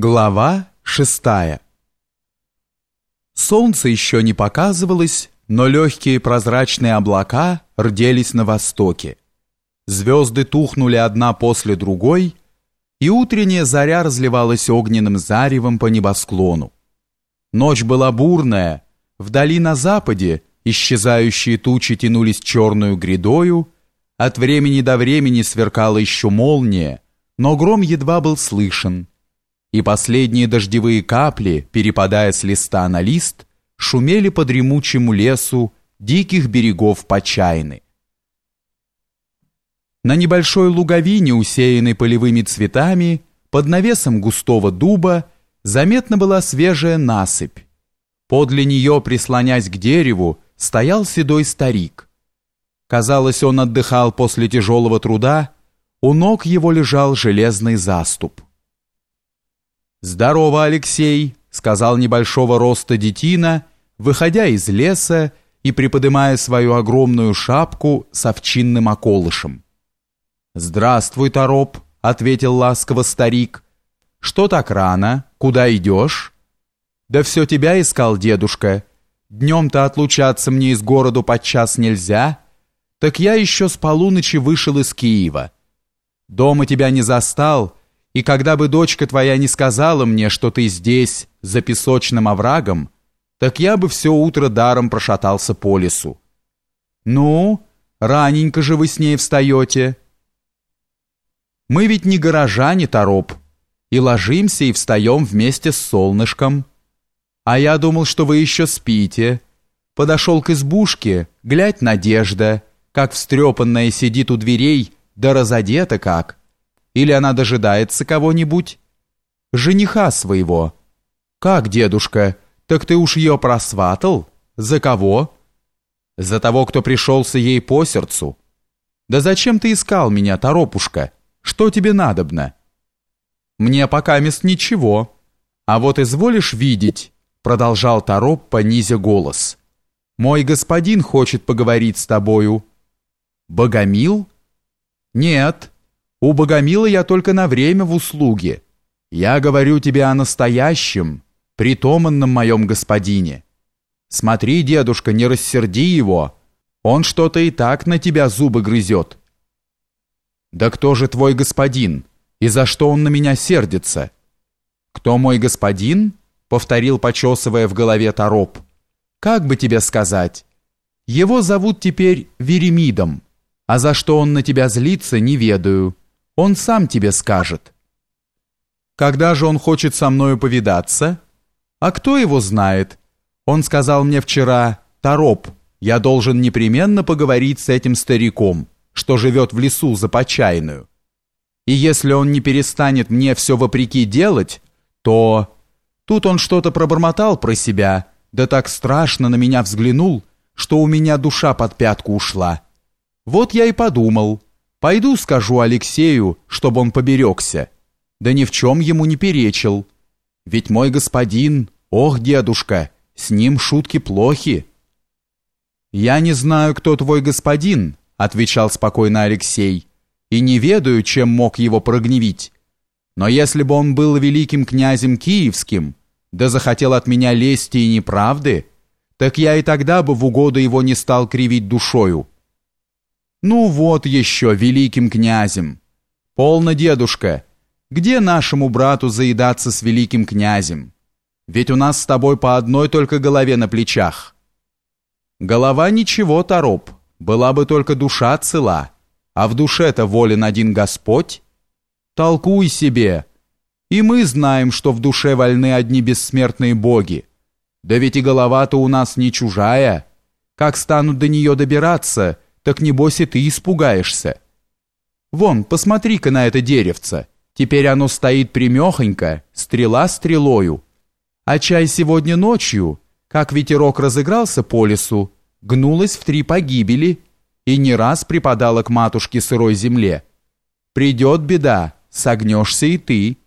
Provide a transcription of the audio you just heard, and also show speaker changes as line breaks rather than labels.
Глава шестая Солнце еще не показывалось, но легкие прозрачные облака рделись на востоке. Звезды тухнули одна после другой, и утренняя заря разливалась огненным заревом по небосклону. Ночь была бурная, вдали на западе исчезающие тучи тянулись черную грядою, от времени до времени сверкала еще молния, но гром едва был слышен, и последние дождевые капли, перепадая с листа на лист, шумели по дремучему лесу диких берегов Почайны. На небольшой луговине, усеянной полевыми цветами, под навесом густого дуба, заметна была свежая насыпь. Подле нее, прислонясь к дереву, стоял седой старик. Казалось, он отдыхал после тяжелого труда, у ног его лежал железный заступ. «Здорово, Алексей!» — сказал небольшого роста детина, выходя из леса и приподнимая свою огромную шапку с овчинным околышем. «Здравствуй, Тороп!» — ответил ласково старик. «Что так рано? Куда идешь?» «Да все тебя искал дедушка. Днем-то отлучаться мне из города подчас нельзя. Так я еще с полуночи вышел из Киева. Дома тебя не застал» И когда бы дочка твоя не сказала мне, что ты здесь, за песочным оврагом, так я бы все утро даром прошатался по лесу. Ну, раненько же вы с ней встаете. Мы ведь не горожане, Тороп, и ложимся и встаем вместе с солнышком. А я думал, что вы еще спите. Подошел к избушке, глядь, Надежда, как встрепанная сидит у дверей, да разодета как. Или она дожидается кого-нибудь? Жениха своего. Как, дедушка, так ты уж ее просватал? За кого? За того, кто пришелся ей по сердцу. Да зачем ты искал меня, торопушка? Что тебе надобно? Мне пока мест ничего. А вот изволишь видеть, продолжал Тороп, понизя голос. Мой господин хочет поговорить с тобою. Богомил? Нет, у Богомила я только на время в услуге. Я говорю тебе о настоящем, притоманном моем господине. Смотри, дедушка, не рассерди его. Он что-то и так на тебя зубы грызет. Да кто же твой господин? И за что он на меня сердится? Кто мой господин? Повторил, почесывая в голове тороп. Как бы тебе сказать? Его зовут теперь Веремидом, а за что он на тебя злится, не ведаю. Он сам тебе скажет. Когда же он хочет со мною повидаться? А кто его знает? Он сказал мне вчера, Тороп, я должен непременно поговорить с этим стариком, что живет в лесу за почайную. И если он не перестанет мне все вопреки делать, то... Тут он что-то пробормотал про себя, да так страшно на меня взглянул, что у меня душа под пятку ушла. Вот я и подумал, Пойду скажу Алексею, чтобы он поберегся. Да ни в чем ему не перечил. Ведь мой господин, ох, дедушка, с ним шутки плохи. «Я не знаю, кто твой господин», — отвечал спокойно Алексей, «и не ведаю, чем мог его прогневить. Но если бы он был великим князем киевским, да захотел от меня лести и неправды, так я и тогда бы в угоду его не стал кривить душою». Ну вот еще великим князем. Полно, дедушка, где нашему брату заедаться с великим князем? Ведь у нас с тобой по одной только голове на плечах. Голова ничего, Тороп, была бы только душа цела, а в душе-то волен один Господь. Толкуй себе. И мы знаем, что в душе вольны одни бессмертные боги. Да ведь и голова-то у нас не чужая. Как станут до нее добираться — так небось и ты испугаешься. Вон, посмотри-ка на это деревце. Теперь оно стоит примехонько, стрела стрелою. А чай сегодня ночью, как ветерок разыгрался по лесу, гнулась в три погибели и не раз припадала к матушке сырой земле. Придет беда, согнешься и ты».